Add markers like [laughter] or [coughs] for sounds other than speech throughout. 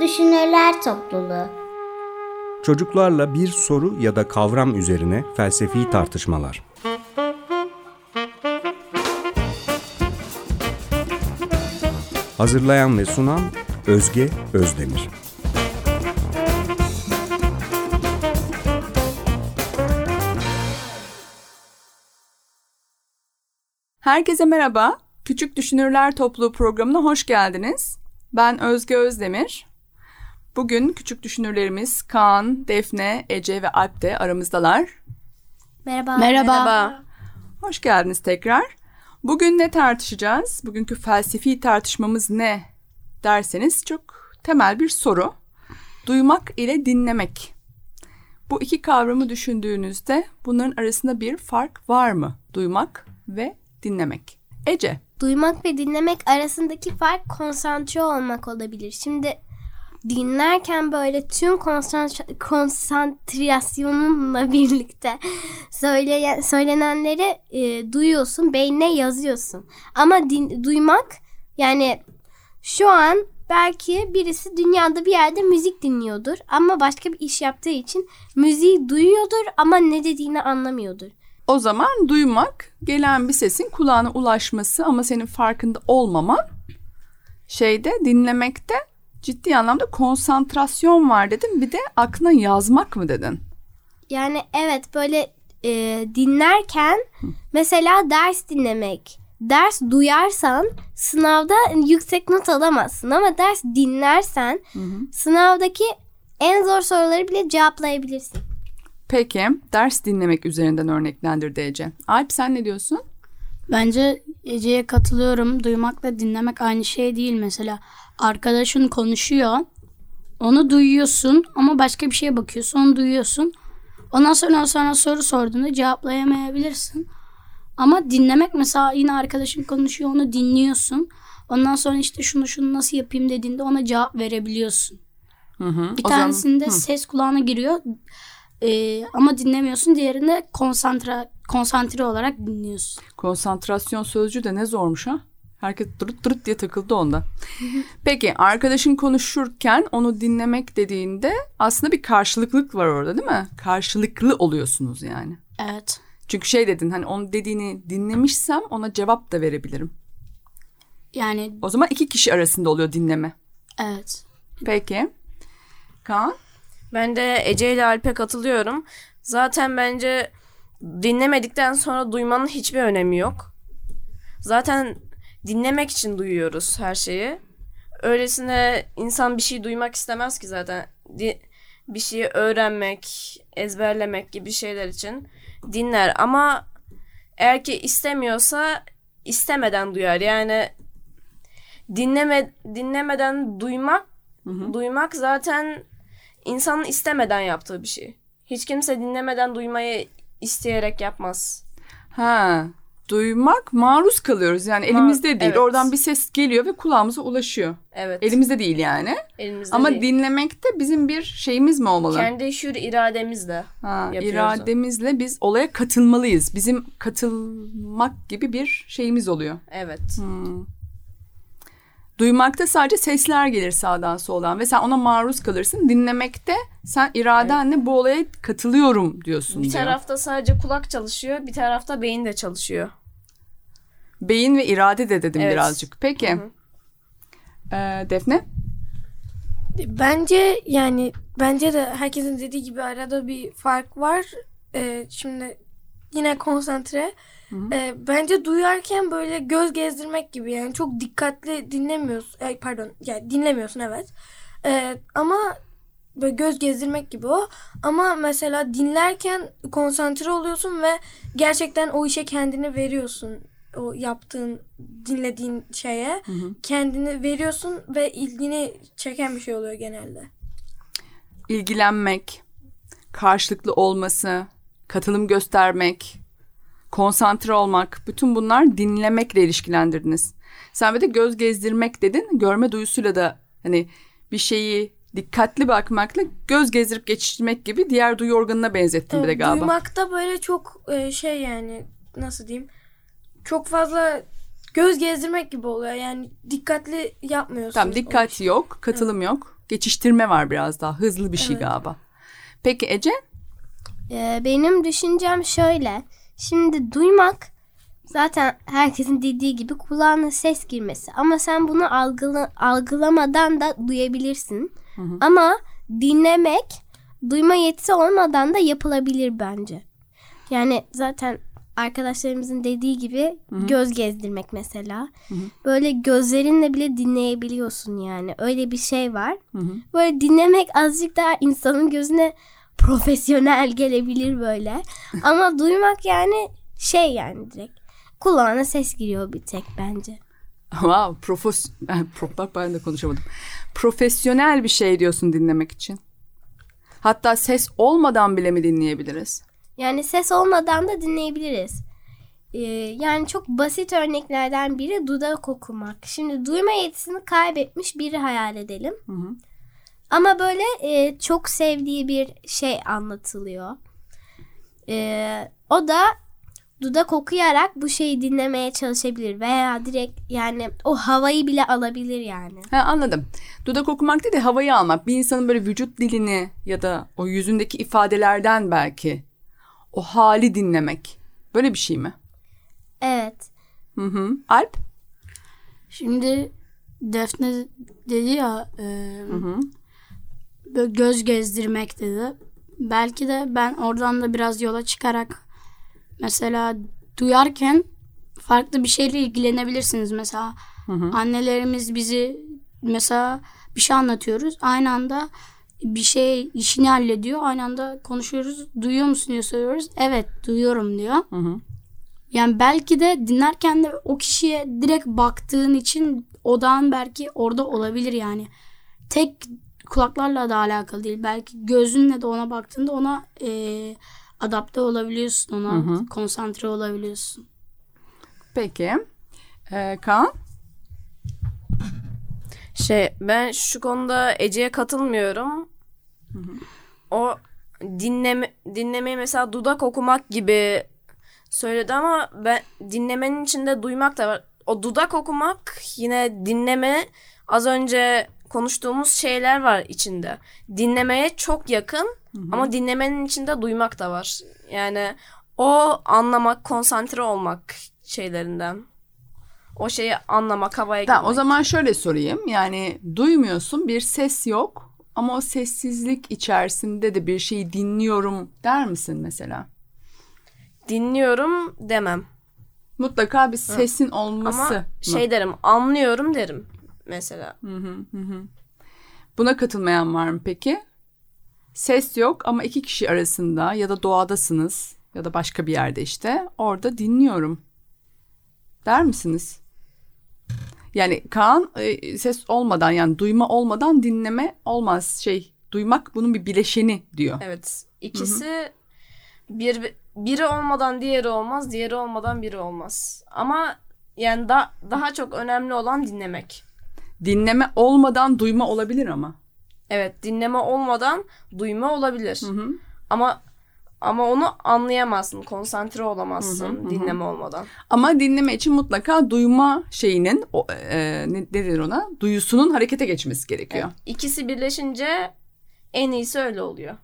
Düşünürler Topluluğu Çocuklarla bir soru ya da kavram üzerine felsefi tartışmalar. Hazırlayan ve sunan Özge Özdemir. Herkese merhaba. Küçük Düşünürler Topluluğu programına hoş geldiniz. Ben Özge Özdemir. Bugün küçük düşünürlerimiz Kaan, Defne, Ece ve Alp de aramızdalar. Merhaba. Merhaba. Hoş geldiniz tekrar. Bugün ne tartışacağız? Bugünkü felsefi tartışmamız ne derseniz çok temel bir soru. Duymak ile dinlemek. Bu iki kavramı düşündüğünüzde bunların arasında bir fark var mı? Duymak ve dinlemek. Ece. Duymak ve dinlemek arasındaki fark konsantre olmak olabilir. Şimdi dinlerken böyle tüm konsantrasyonunla [laughs] birlikte söyleyen, söylenenleri e, duyuyorsun, beynine yazıyorsun. Ama din, duymak yani şu an belki birisi dünyada bir yerde müzik dinliyordur ama başka bir iş yaptığı için müziği duyuyordur ama ne dediğini anlamıyordur. O zaman duymak gelen bir sesin kulağına ulaşması ama senin farkında olmaman şeyde dinlemekte ciddi anlamda konsantrasyon var dedim. Bir de aklına yazmak mı dedin? Yani evet böyle e, dinlerken mesela ders dinlemek. Ders duyarsan sınavda yüksek not alamazsın ama ders dinlersen sınavdaki en zor soruları bile cevaplayabilirsin. Peki ders dinlemek üzerinden örneklendirdi Ece. Alp sen ne diyorsun? Bence Ece'ye katılıyorum. Duymakla dinlemek aynı şey değil mesela. Arkadaşın konuşuyor. Onu duyuyorsun ama başka bir şeye bakıyorsun. Onu duyuyorsun. Ondan sonra sana soru sorduğunda cevaplayamayabilirsin. Ama dinlemek mesela yine arkadaşın konuşuyor onu dinliyorsun. Ondan sonra işte şunu şunu nasıl yapayım dediğinde ona cevap verebiliyorsun. Hı hı. Bir O zaman- tanesinde Hı. ses kulağına giriyor ee, ama dinlemiyorsun. Diğerinde konsantre konsantre olarak dinliyorsun. Konsantrasyon sözcüğü de ne zormuş ha? Herkes dırıt dırıt diye takıldı onda. [laughs] Peki arkadaşın konuşurken onu dinlemek dediğinde aslında bir karşılıklılık var orada değil mi? Karşılıklı oluyorsunuz yani. Evet. Çünkü şey dedin hani onun dediğini dinlemişsem ona cevap da verebilirim. Yani O zaman iki kişi arasında oluyor dinleme. evet. Peki. Kaan? Ben de Ece ile Alp'e katılıyorum. Zaten bence dinlemedikten sonra duymanın hiçbir önemi yok. Zaten dinlemek için duyuyoruz her şeyi. Öylesine insan bir şey duymak istemez ki zaten. Di- bir şeyi öğrenmek, ezberlemek gibi şeyler için dinler. Ama eğer ki istemiyorsa istemeden duyar. Yani dinleme dinlemeden duymak duymak zaten insanın istemeden yaptığı bir şey. Hiç kimse dinlemeden duymayı isteyerek yapmaz. Ha, duymak maruz kalıyoruz yani elimizde değil. evet. Oradan bir ses geliyor ve kulağımıza ulaşıyor. Evet. Elimizde değil yani. Elimizde Ama değil. dinlemek de bizim bir şeyimiz mi olmalı? kendi şuur irademizle. Ha, irademizle biz olaya katılmalıyız. Bizim katılmak gibi bir şeyimiz oluyor. Evet. Duymakta sadece sesler gelir sağdan soldan ve sen ona maruz kalırsın. Dinlemekte sen iradenle bu olaya katılıyorum diyorsun Bir diyor. tarafta sadece kulak çalışıyor, bir tarafta beyin de çalışıyor. Beyin ve irade de dedim Evet. birazcık. Peki. Ee, Defne? Bence yani bence de herkesin dediği gibi arada bir fark var. Ee, şimdi yine konsantre. Ee, bence duyarken böyle göz gezdirmek gibi yani çok dikkatli dinlemiyorsun. Ay, pardon yani dinlemiyorsun evet. Ee, ama böyle göz gezdirmek gibi o. Ama mesela dinlerken konsantre oluyorsun ve gerçekten o işe kendini veriyorsun. O yaptığın, dinlediğin şeye kendini veriyorsun ve ilgini çeken bir şey oluyor genelde. ilgilenmek, karşılıklı olması, katılım göstermek, konsantre olmak, bütün bunlar dinlemekle ilişkilendirdiniz. Sen bir de göz gezdirmek dedin, görme duyusuyla da hani bir şeyi dikkatli bakmakla göz gezdirip geçirmek gibi diğer duyu organına benzettim bir de Evet, galiba. Duymakta böyle çok e, şey yani nasıl diyeyim çok fazla göz gezdirmek gibi oluyor yani dikkatli yapmıyorsun. Tamam dikkat işi. yok, katılım yok. Geçiştirme var biraz daha. Hızlı bir şey galiba. Peki Ece? Ee, benim düşüncem şöyle. Şimdi duymak zaten herkesin dediği gibi kulağına ses girmesi. Ama sen bunu algıla, algılamadan da duyabilirsin. Ama dinlemek duyma yetisi olmadan da yapılabilir bence. Yani zaten arkadaşlarımızın dediği gibi göz gezdirmek mesela. Böyle gözlerinle bile dinleyebiliyorsun yani. Öyle bir şey var. Böyle dinlemek azıcık daha insanın gözüne profesyonel gelebilir böyle. Ama duymak yani şey yani direkt. Kulağına ses giriyor bir tek bence. Wow, profes Pro- bak ben de konuşamadım. Profesyonel bir şey diyorsun dinlemek için. Hatta ses olmadan bile mi dinleyebiliriz? Yani ses olmadan da dinleyebiliriz. Ee, yani çok basit örneklerden biri dudak okumak. Şimdi duyma yetisini kaybetmiş biri hayal edelim. Ama böyle e, çok sevdiği bir şey anlatılıyor. Ee, o da dudak okuyarak bu şeyi dinlemeye çalışabilir veya direkt yani o havayı bile alabilir yani. Ha, anladım. Dudak okumak değil de havayı almak. Bir insanın böyle vücut dilini ya da o yüzündeki ifadelerden belki o hali dinlemek. Böyle bir şey mi? Evet. Hı hı. Alp? Şimdi Defne dedi ya e, böyle göz gezdirmek dedi. Belki de ben oradan da biraz yola çıkarak mesela duyarken farklı bir şeyle ilgilenebilirsiniz. Mesela annelerimiz bizi mesela bir şey anlatıyoruz. Aynı anda bir şey işini hallediyor. Aynı anda konuşuyoruz. Duyuyor musun diye soruyoruz. Evet duyuyorum diyor. Yani belki de dinlerken de o kişiye direkt baktığın için odağın belki orada olabilir yani. Tek kulaklarla da alakalı değil. Belki gözünle de ona baktığında ona eee, adapte olabiliyorsun. Ona konsantre olabiliyorsun. Peki. Ee, Kaan? Şey ben şu konuda Ece'ye katılmıyorum. O dinleme dinlemeyi mesela dudak okumak gibi söyledi ama ben dinlemenin içinde duymak da var. O dudak okumak yine dinleme az önce konuştuğumuz şeyler var içinde. Dinlemeye çok yakın ama dinlemenin içinde duymak da var. Yani o anlamak, konsantre olmak şeylerinden. O şeyi anlamak, havaya Tamam, o girmek. zaman şöyle sorayım. Yani duymuyorsun, bir ses yok ama o sessizlik içerisinde de bir şeyi dinliyorum der misin mesela? Dinliyorum demem. Mutlaka bir sesin olması. Ama mı? şey derim, anlıyorum derim mesela. Buna katılmayan var mı peki? Ses yok ama iki kişi arasında ya da doğadasınız ya da başka bir yerde işte orada dinliyorum. Der misiniz? Yani Kaan e, ses olmadan yani duyma olmadan dinleme olmaz şey duymak bunun bir bileşeni diyor. Evet. İkisi bir biri olmadan diğeri olmaz, diğeri olmadan biri olmaz. Ama yani da, daha çok önemli olan dinlemek. Dinleme olmadan duyma olabilir ama. Evet, dinleme olmadan duyma olabilir. Ama ama onu anlayamazsın, konsantre olamazsın dinleme olmadan. Ama dinleme için mutlaka duyma şeyinin o, e, ne ne denir ona? Duyusunun harekete geçmesi gerekiyor. İkisi birleşince en iyisi öyle oluyor.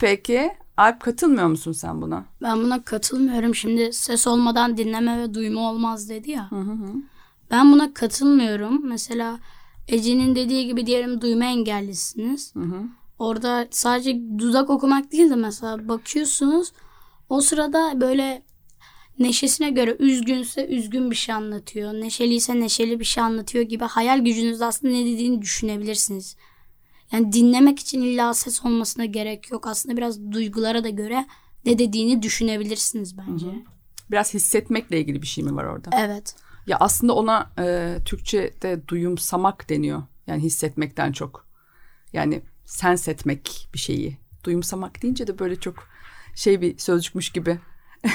Peki Alp katılmıyor musun sen buna? Ben buna katılmıyorum. Şimdi ses olmadan dinleme ve duyma olmaz dedi ya. Ben buna katılmıyorum. Mesela Ece'nin dediği gibi diyelim duyma engellisiniz. Orada sadece dudak okumak değil de mesela bakıyorsunuz. O sırada böyle neşesine göre üzgünse üzgün bir şey anlatıyor. Neşeliyse neşeli bir şey anlatıyor gibi hayal gücünüzde aslında ne dediğini düşünebilirsiniz. Yani dinlemek için illa ses olmasına gerek yok. Aslında biraz duygulara da göre ne dediğini düşünebilirsiniz bence. Biraz hissetmekle ilgili bir şey mi var orada? Evet. Ya aslında ona e, Türkçe'de duyumsamak deniyor. Yani hissetmekten çok. Yani sens etmek bir şeyi. Duyumsamak deyince de böyle çok şey bir sözcükmüş gibi. [laughs]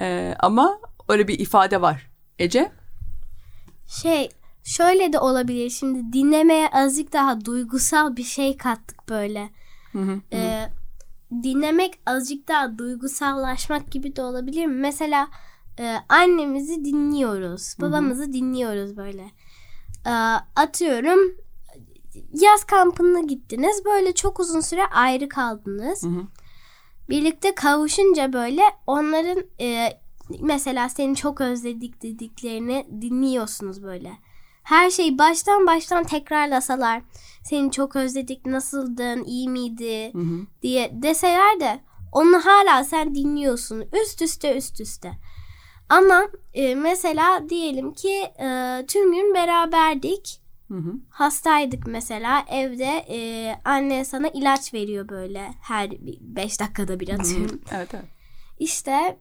E, ama öyle bir ifade var. Ece? Şey şöyle de olabilir. Şimdi dinlemeye azıcık daha duygusal bir şey kattık böyle. Ee, dinlemek azıcık daha duygusallaşmak gibi de olabilir mi? Mesela e, annemizi dinliyoruz. Babamızı dinliyoruz böyle. Ee, atıyorum yaz kampına gittiniz. Böyle çok uzun süre ayrı kaldınız. Birlikte kavuşunca böyle onların e, mesela seni çok özledik dediklerini dinliyorsunuz böyle. Her şeyi baştan baştan tekrarlasalar seni çok özledik nasıldın iyi miydi diye deseler de onu hala sen dinliyorsun üst üste üst üste. Ama e, mesela diyelim ki e, tüm gün beraberdik. Hastaydık mesela evde e, anne sana ilaç veriyor böyle her 5 dakikada bir atıyorum. Evet evet. İşte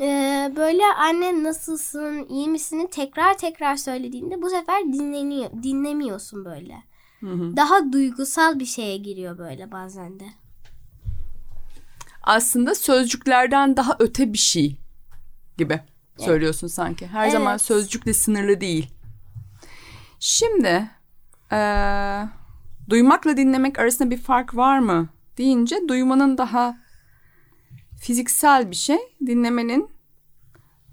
e, böyle anne nasılsın iyi misini tekrar tekrar söylediğinde bu sefer dinleniyor dinlemiyorsun böyle. Daha duygusal bir şeye giriyor böyle bazen de. Aslında sözcüklerden daha öte bir şey gibi söylüyorsun sanki. Her zaman Evet. sözcükle sınırlı değil. Şimdi eee, duymakla dinlemek arasında bir fark var mı deyince duymanın daha fiziksel bir şey, dinlemenin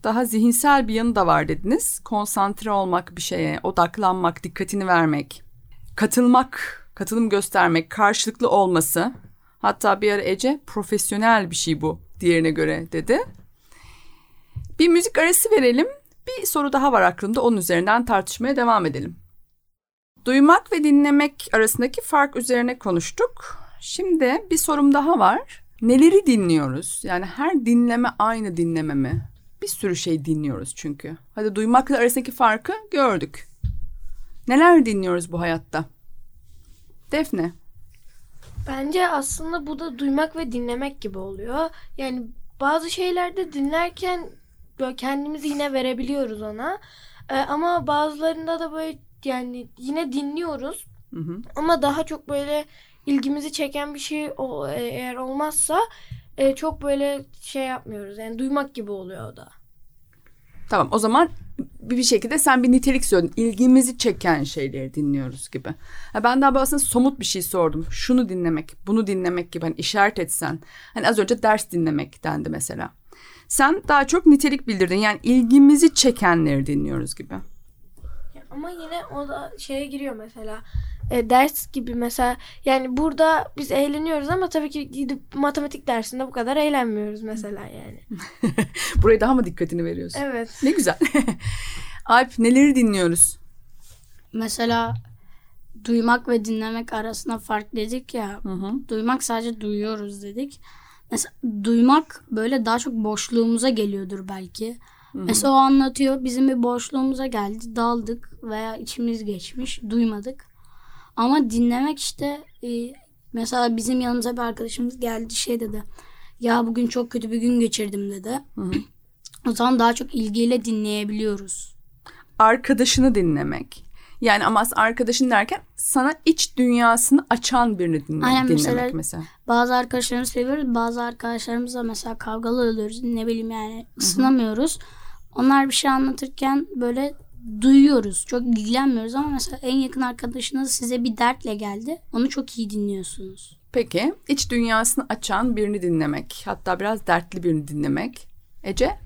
daha zihinsel bir yanı da var dediniz. Konsantre olmak bir şeye, odaklanmak, dikkatini vermek, katılmak, katılım göstermek, karşılıklı olması. Hatta bir ara Ece profesyonel bir şey bu diğerine göre dedi. Bir müzik arası verelim. Bir soru daha var aklımda. Onun üzerinden tartışmaya devam edelim. Duymak ve dinlemek arasındaki fark üzerine konuştuk. Şimdi bir sorum daha var. Neleri dinliyoruz? Yani her dinleme aynı dinleme mi? Bir sürü şey dinliyoruz çünkü. Hadi duymakla arasındaki farkı gördük. Neler dinliyoruz bu hayatta? Defne. Bence aslında bu da duymak ve dinlemek gibi oluyor. Yani bazı şeylerde dinlerken böyle kendimizi yine verebiliyoruz ona. Ee, ama bazılarında da böyle yani yine dinliyoruz. Hı hı. Ama daha çok böyle ilgimizi çeken bir şey o- e, eğer olmazsa e, çok böyle şey yapmıyoruz. Yani duymak gibi oluyor o da. Tamam o zaman bir bir şekilde sen bir nitelik söyledin. İlgimizi çeken şeyleri dinliyoruz gibi. Ha, ben daha aslında somut bir şey sordum. Şunu dinlemek, bunu dinlemek gibi hani işaret etsen. Hani az önce ders dinlemek dendi mesela. Sen daha çok nitelik bildirdin. Yani ilgimizi çekenleri dinliyoruz gibi. Ama yine o da şeye giriyor mesela. E, ders gibi mesela yani burada biz eğleniyoruz ama tabii ki gidip matematik dersinde bu kadar eğlenmiyoruz mesela [laughs] yani. [laughs] Buraya daha mı dikkatini veriyorsun? Evet. Ne güzel. [laughs] Alp neleri dinliyoruz? Mesela duymak ve dinlemek arasında fark dedik ya. Duymak sadece duyuyoruz dedik. Mesela duymak böyle daha çok boşluğumuza geliyordur belki. Mesela o anlatıyor bizim bir boşluğumuza geldi daldık veya içimiz geçmiş duymadık. Ama dinlemek işte e, mesela bizim yanımıza bir arkadaşımız geldi şey dedi. Ya bugün çok kötü bir gün geçirdim dedi. O zaman daha çok ilgiyle dinleyebiliyoruz. Arkadaşını dinlemek. Yani ama arkadaşın derken sana iç dünyasını açan birini dinle, Aynen, dinlemek mesela- mesela. Bazı arkadaşlarımızı seviyoruz. Bazı arkadaşlarımızla mesela kavgalı oluyoruz. Ne bileyim yani ısınamıyoruz. Onlar bir şey anlatırken böyle duyuyoruz. Çok ilgilenmiyoruz ama mesela en yakın arkadaşınız size bir dertle geldi. Onu çok iyi dinliyorsunuz. Peki iç dünyasını açan birini dinlemek. Hatta biraz dertli birini dinlemek. Ece?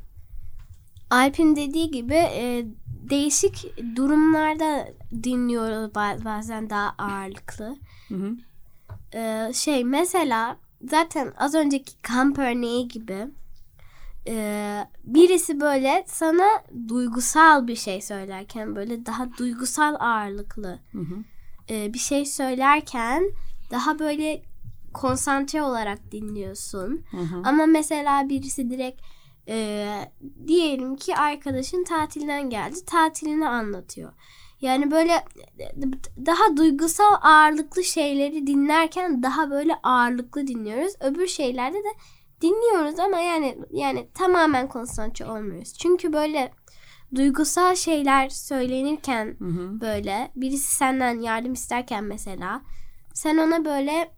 Alp'in dediği gibi e, değişik durumlarda dinliyoruz ba- bazen daha ağırlıklı. hı. E, şey mesela zaten az önceki kamp örneği gibi e, birisi böyle sana duygusal bir şey söylerken böyle daha duygusal ağırlıklı e, bir şey söylerken daha böyle konsantre olarak dinliyorsun. Ama mesela birisi direkt e, diyelim ki arkadaşın tatilden geldi. Tatilini anlatıyor. Yani böyle daha duygusal ağırlıklı şeyleri dinlerken daha böyle ağırlıklı dinliyoruz. Öbür şeylerde de dinliyoruz ama yani yani tamamen konsantre olmuyoruz. Çünkü böyle duygusal şeyler söylenirken böyle birisi senden yardım isterken mesela sen ona böyle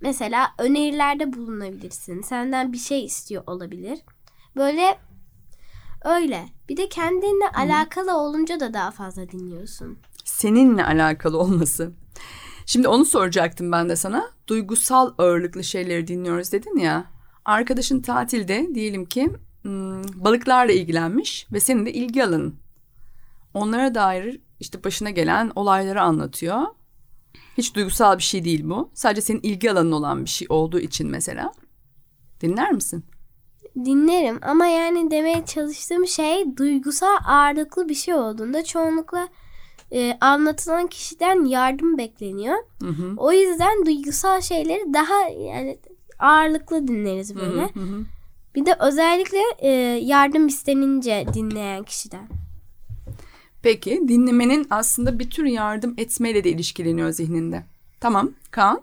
mesela önerilerde bulunabilirsin. Senden bir şey istiyor olabilir. Böyle öyle. Bir de kendinle alakalı olunca da daha fazla dinliyorsun. Seninle alakalı olması. Şimdi onu soracaktım ben de sana. Duygusal ağırlıklı şeyleri dinliyoruz dedin ya. Arkadaşın tatilde diyelim ki hmm, balıklarla ilgilenmiş ve senin de ilgi alanın. Onlara dair işte başına gelen olayları anlatıyor. Hiç duygusal bir şey değil bu. Sadece senin ilgi alanın olan bir şey olduğu için mesela. Dinler misin? Dinlerim ama yani demeye çalıştığım şey duygusal ağırlıklı bir şey olduğunda çoğunlukla e, anlatılan kişiden yardım bekleniyor. Hı hı. O yüzden duygusal şeyleri daha yani ağırlıklı dinleriz böyle. Hı hı. Bir de özellikle e, yardım istenince dinleyen kişiden. Peki dinlemenin aslında bir tür yardım etmeyle de ilişkileniyor zihninde. Tamam Kaan.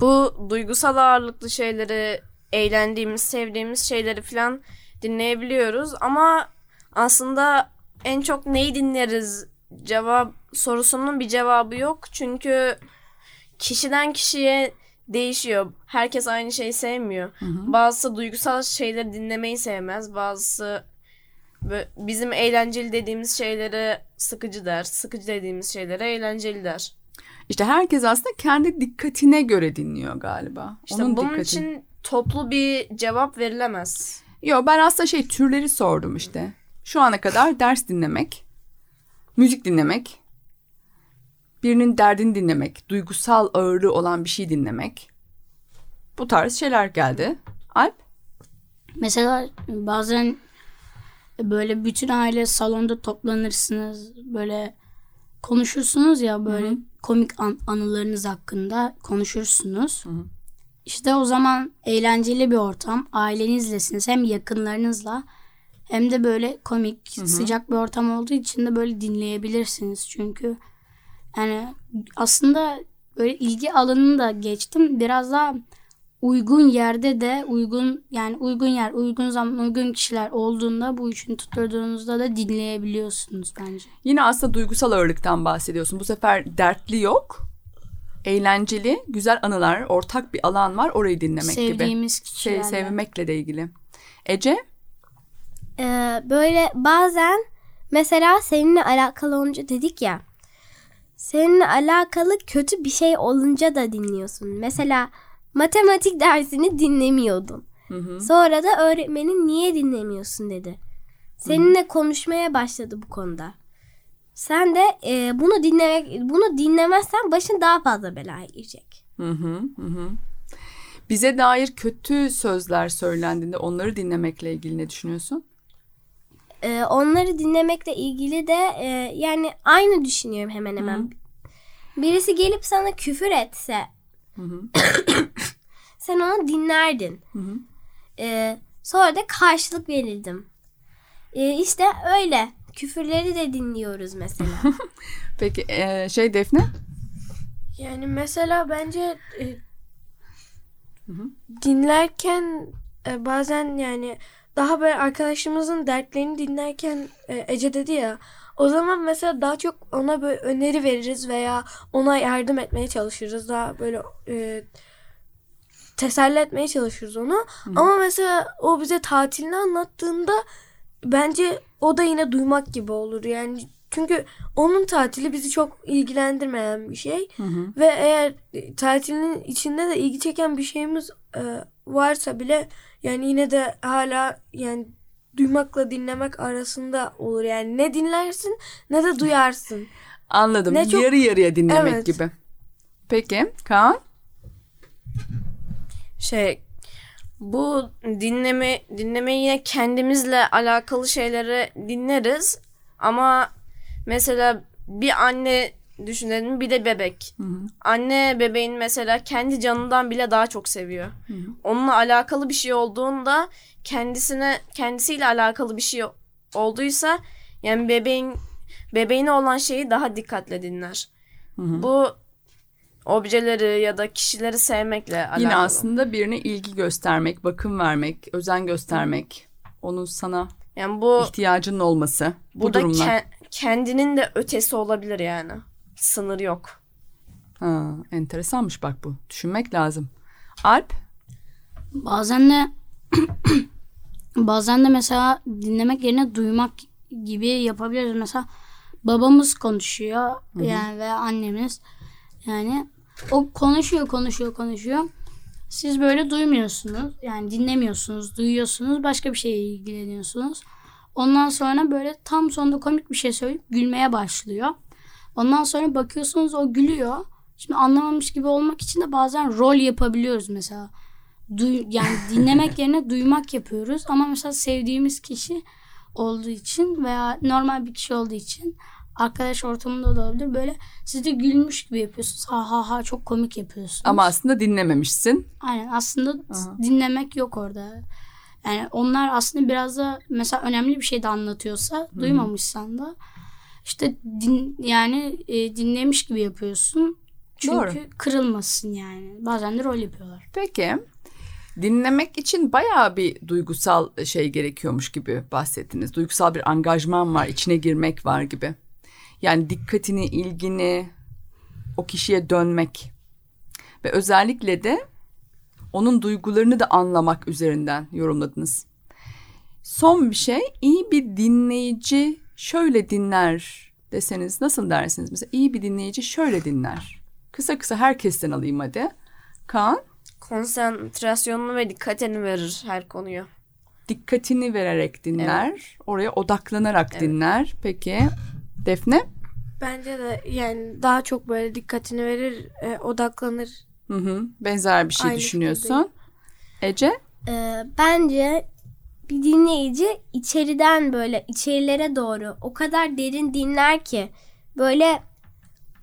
Bu duygusal ağırlıklı şeyleri, eğlendiğimiz, sevdiğimiz şeyleri falan dinleyebiliyoruz ama aslında en çok neyi dinleriz cevap sorusunun bir cevabı yok. Çünkü kişiden kişiye değişiyor. Herkes aynı şeyi sevmiyor. Bazısı duygusal şeyleri dinlemeyi sevmez. Bazısı bizim eğlenceli dediğimiz şeylere sıkıcı der. Sıkıcı dediğimiz şeylere eğlenceli der. İşte herkes aslında kendi dikkatine göre dinliyor galiba. İşte Onun bunun dikkati- için toplu bir cevap verilemez. Yo ben aslında şey türleri sordum işte. Şu ana kadar ders dinlemek, müzik dinlemek, birinin derdini dinlemek, duygusal ağırlığı olan bir şey dinlemek. Bu tarz şeyler geldi. Alp? Mesela bazen böyle bütün aile salonda toplanırsınız. Böyle konuşursunuz ya böyle komik an- anılarınız hakkında konuşursunuz. İşte o zaman eğlenceli bir ortam. Ailenizlesiniz hem yakınlarınızla hem de böyle komik, sıcak bir ortam olduğu için de böyle dinleyebilirsiniz. Çünkü yani aslında böyle ilgi alanını da geçtim. Biraz daha uygun yerde de uygun yani uygun yer, uygun zaman, uygun kişiler olduğunda bu üçünü tutturduğunuzda da dinleyebiliyorsunuz bence. Yine aslında duygusal ağırlıktan bahsediyorsun. Bu sefer dertli yok. Eğlenceli, güzel anılar, ortak bir alan var. Orayı dinlemek gibi. Sevdiğimiz Sev, kişilerle. sevmekle de ilgili. Ece? Ee, böyle bazen mesela seninle alakalı olunca dedik ya. Seninle alakalı kötü bir şey olunca da dinliyorsun. Mesela matematik dersini dinlemiyordun. Sonra da öğretmenin niye dinlemiyorsun dedi. Seninle konuşmaya başladı bu konuda. Sen de e, bunu dinlemek bunu dinlemezsen başın daha fazla belaya girecek. Hı hı, hı hı. Bize dair kötü sözler söylendiğinde onları dinlemekle ilgili ne düşünüyorsun? Ee, onları dinlemekle ilgili de e, yani aynı düşünüyorum hemen hemen. Birisi gelip sana küfür etse [coughs] sen onu dinlerdin. Ee, sonra da karşılık verirdim. Ee, işte öyle. Küfürleri de dinliyoruz mesela. [laughs] Peki e, şey Defne? Yani mesela bence e, dinlerken e, bazen yani daha böyle arkadaşımızın dertlerini dinlerken e, Ece dedi ya o zaman mesela daha çok ona böyle öneri veririz veya ona yardım etmeye çalışırız. Daha böyle e, teselli etmeye çalışırız onu. Ama mesela o bize tatilini anlattığında bence o da yine duymak gibi olur. Yani çünkü onun tatili bizi çok ilgilendirmeyen bir şey. Ve eğer tatilinin içinde de ilgi çeken bir şeyimiz e, varsa bile yani yine de hala yani duymakla dinlemek arasında olur. Yani ne dinlersin ne de duyarsın. Anladım. Ne çok- Yarı yarıya dinlemek Evet. gibi. Peki Kaan? Şey bu dinleme dinlemeyi yine kendimizle alakalı şeyleri dinleriz ama mesela bir anne düşünelim bir de bebek. Anne bebeğin mesela kendi canından bile daha çok seviyor. Onunla alakalı bir şey olduğunda kendisine kendisiyle alakalı bir şey olduysa yani bebeğin bebeğine olan şeyi daha dikkatle dinler. Bu objeleri ya da kişileri sevmekle alakalı. Yine aslında birine ilgi göstermek, bakım vermek, özen göstermek. Onun sana yani bu ihtiyacının olması. Bu burada durumlar. ke- kendinin de ötesi olabilir yani. Sınır yok. Ha, enteresanmış bak bu. Düşünmek lazım. Alp? Bazen de [clears throat] bazen de mesela dinlemek yerine duymak gibi yapabiliriz. Mesela babamız konuşuyor yani ve annemiz yani o konuşuyor konuşuyor konuşuyor. Siz böyle duymuyorsunuz. Yani dinlemiyorsunuz, duyuyorsunuz. Başka bir şeye ilgileniyorsunuz. Ondan sonra böyle tam sonunda komik bir şey söyleyip gülmeye başlıyor. Ondan sonra bakıyorsunuz o gülüyor. Şimdi anlamamış gibi olmak için de bazen rol yapabiliyoruz mesela. Duy, yani [laughs] dinlemek yerine duymak yapıyoruz. Ama mesela sevdiğimiz kişi olduğu için veya normal bir kişi olduğu için arkadaş ortamında da olabilir. Böyle siz de gülmüş gibi yapıyorsunuz. Ha ha ha çok komik yapıyorsunuz. Ama aslında dinlememişsin. Aynen aslında dinlemek yok orada. Yani onlar aslında biraz da mesela önemli bir şey de anlatıyorsa duymamışsan da işte din, yani e, dinlemiş gibi yapıyorsun. Çünkü Doğru. kırılmasın yani. Bazen de rol yapıyorlar. Peki dinlemek için bayağı bir duygusal şey gerekiyormuş gibi bahsettiniz. Duygusal bir angajman var, içine girmek var gibi. Yani dikkatini, ilgini o kişiye dönmek ve özellikle de onun duygularını da anlamak üzerinden yorumladınız. Son bir şey, iyi bir dinleyici şöyle dinler deseniz nasıl dersiniz? Mesela iyi bir dinleyici şöyle dinler. Kısa kısa herkesten alayım hadi. Kaan? Konsantrasyonunu ve dikkatini verir her konuya. dikkatini vererek dinler. Oraya odaklanarak dinler. Peki Defne? Bence de yani daha çok böyle dikkatini verir, e, odaklanır. Hı hı. Benzer bir şey Aynı düşünüyorsun. Ece? Ee, bence bir dinleyici içeriden böyle içerilere doğru o kadar derin dinler ki böyle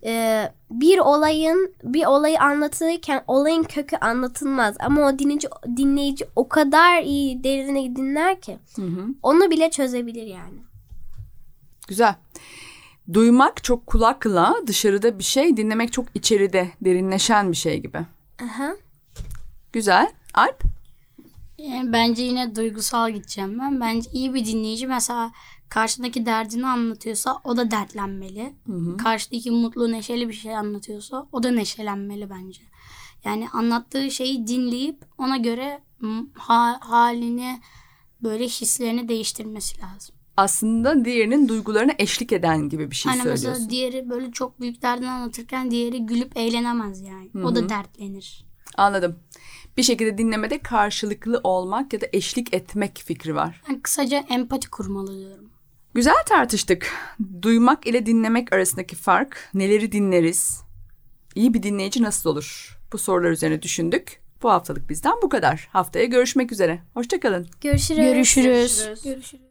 e, bir olayın bir olayı anlatılırken olayın kökü anlatılmaz ama o dinleyici dinleyici o kadar iyi derine dinler ki Hı hı. onu bile çözebilir yani. Güzel. Duymak çok kulakla dışarıda bir şey, dinlemek çok içeride derinleşen bir şey gibi. Aha. Güzel. Alp? Yani bence yine duygusal gideceğim ben. Bence iyi bir dinleyici mesela karşıdaki derdini anlatıyorsa o da dertlenmeli. Karşıdaki mutlu neşeli bir şey anlatıyorsa o da neşelenmeli bence. Yani anlattığı şeyi dinleyip ona göre ha- halini böyle hislerini değiştirmesi lazım. Aslında diğerinin duygularına eşlik eden gibi bir şey Hani söylüyorsun. mesela diğeri böyle çok büyük derdini anlatırken diğeri gülüp eğlenemez yani. O da dertlenir. Anladım. Bir şekilde dinlemede karşılıklı olmak ya da eşlik etmek fikri var. Yani kısaca empati kurmalı diyorum. Güzel tartıştık. Duymak ile dinlemek arasındaki fark, neleri dinleriz, iyi bir dinleyici nasıl olur? Bu sorular üzerine düşündük. Bu haftalık bizden bu kadar. Haftaya görüşmek üzere. Hoşçakalın. Görüşürüz. Görüşürüz. Görüşürüz.